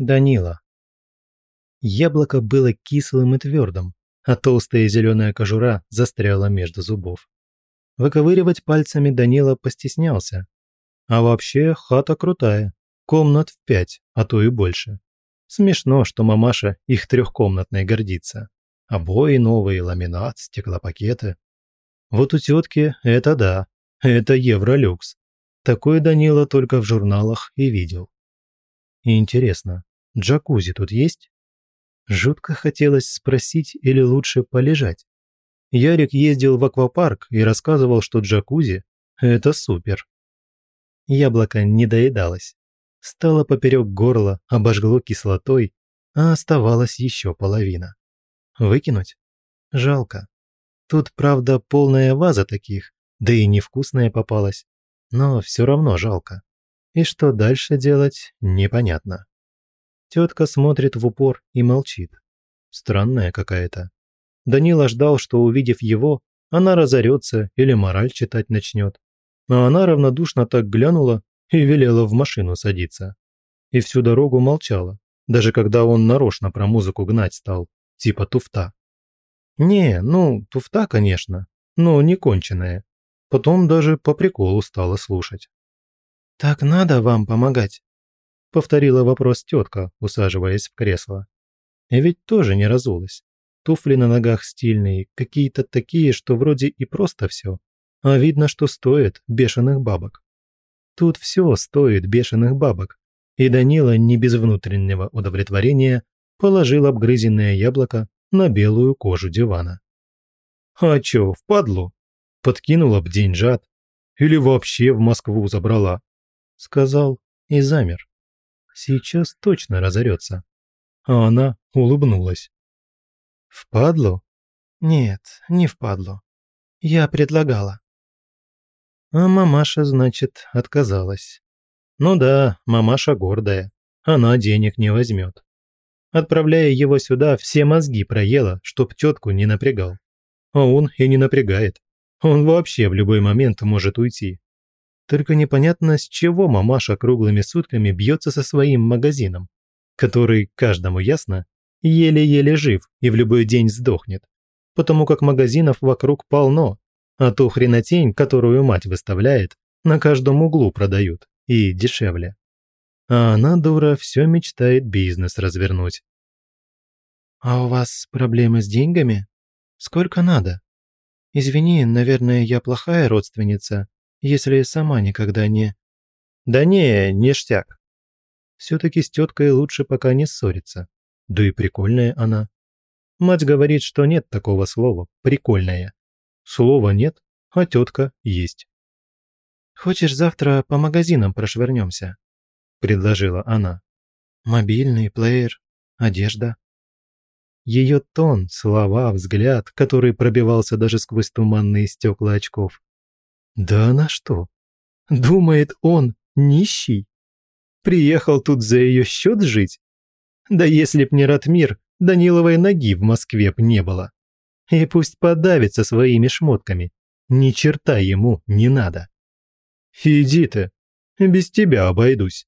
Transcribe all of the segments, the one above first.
Данила. Яблоко было кислым и твердым, а толстая зеленая кожура застряла между зубов. Выковыривать пальцами Данила постеснялся. А вообще хата крутая, комнат в пять, а то и больше. Смешно, что мамаша их трехкомнатной гордится. Обои новые, ламинат, стеклопакеты. Вот у тетки это да, это евролюкс. Такое Данила только в журналах и видел. И интересно, Джакузи тут есть?» Жутко хотелось спросить или лучше полежать. Ярик ездил в аквапарк и рассказывал, что джакузи – это супер. Яблоко не доедалось. Стало поперек горла, обожгло кислотой, а оставалась еще половина. Выкинуть? Жалко. Тут, правда, полная ваза таких, да и невкусная попалась. Но все равно жалко. И что дальше делать, непонятно. Тетка смотрит в упор и молчит. Странная какая-то. Данила ждал, что, увидев его, она разорется или мораль читать начнет. А она равнодушно так глянула и велела в машину садиться. И всю дорогу молчала, даже когда он нарочно про музыку гнать стал, типа туфта. Не, ну, туфта, конечно, но не конченая. Потом даже по приколу стала слушать. «Так надо вам помогать?» – повторила вопрос тетка, усаживаясь в кресло. И ведь тоже не разулась. Туфли на ногах стильные, какие-то такие, что вроде и просто все. А видно, что стоит бешеных бабок. Тут все стоит бешеных бабок. И Данила не без внутреннего удовлетворения положил обгрызенное яблоко на белую кожу дивана. «А чё, впадлу? Подкинула б деньжат. Или вообще в Москву забрала?» Сказал и замер сейчас точно разорется. А она улыбнулась. Впадло? «Нет, не впадло. Я предлагала». А мамаша, значит, отказалась. Ну да, мамаша гордая. Она денег не возьмет. Отправляя его сюда, все мозги проела, чтоб тетку не напрягал. А он и не напрягает. Он вообще в любой момент может уйти. Только непонятно, с чего мамаша круглыми сутками бьется со своим магазином, который, каждому ясно, еле-еле жив и в любой день сдохнет, потому как магазинов вокруг полно, а ту хренотень, которую мать выставляет, на каждом углу продают и дешевле. А она, дура, все мечтает бизнес развернуть. «А у вас проблемы с деньгами? Сколько надо? Извини, наверное, я плохая родственница, если сама никогда не...» «Да не, ништяк!» Все-таки с теткой лучше пока не ссориться. Да и прикольная она. Мать говорит, что нет такого слова «прикольная». Слова нет, а тетка есть. «Хочешь, завтра по магазинам прошвырнемся?» – предложила она. «Мобильный, плеер, одежда». Ее тон, слова, взгляд, который пробивался даже сквозь туманные стекла очков, да она что? Думает он, нищий? Приехал тут за ее счет жить? Да если б не Ратмир, Даниловой ноги в Москве б не было. И пусть подавится своими шмотками. Ни черта ему не надо. Иди ты, без тебя обойдусь.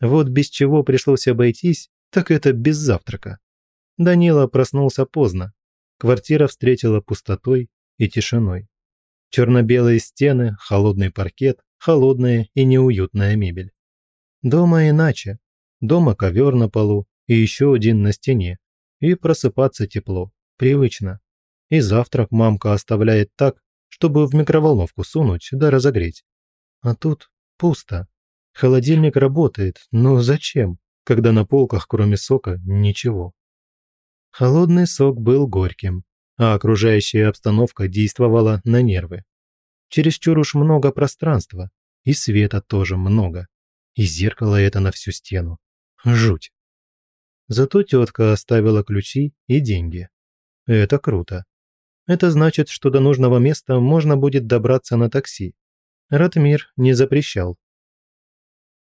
Вот без чего пришлось обойтись, так это без завтрака. Данила проснулся поздно. Квартира встретила пустотой и тишиной. Черно-белые стены, холодный паркет, холодная и неуютная мебель. Дома иначе. Дома ковер на полу и еще один на стене. И просыпаться тепло, привычно. И завтрак мамка оставляет так, чтобы в микроволновку сунуть, да разогреть. А тут пусто. Холодильник работает, но зачем, когда на полках кроме сока ничего? Холодный сок был горьким, а окружающая обстановка действовала на нервы. Чересчур уж много пространства, и света тоже много, и зеркало это на всю стену. Жуть. Зато тетка оставила ключи и деньги. Это круто. Это значит, что до нужного места можно будет добраться на такси. Ратмир не запрещал,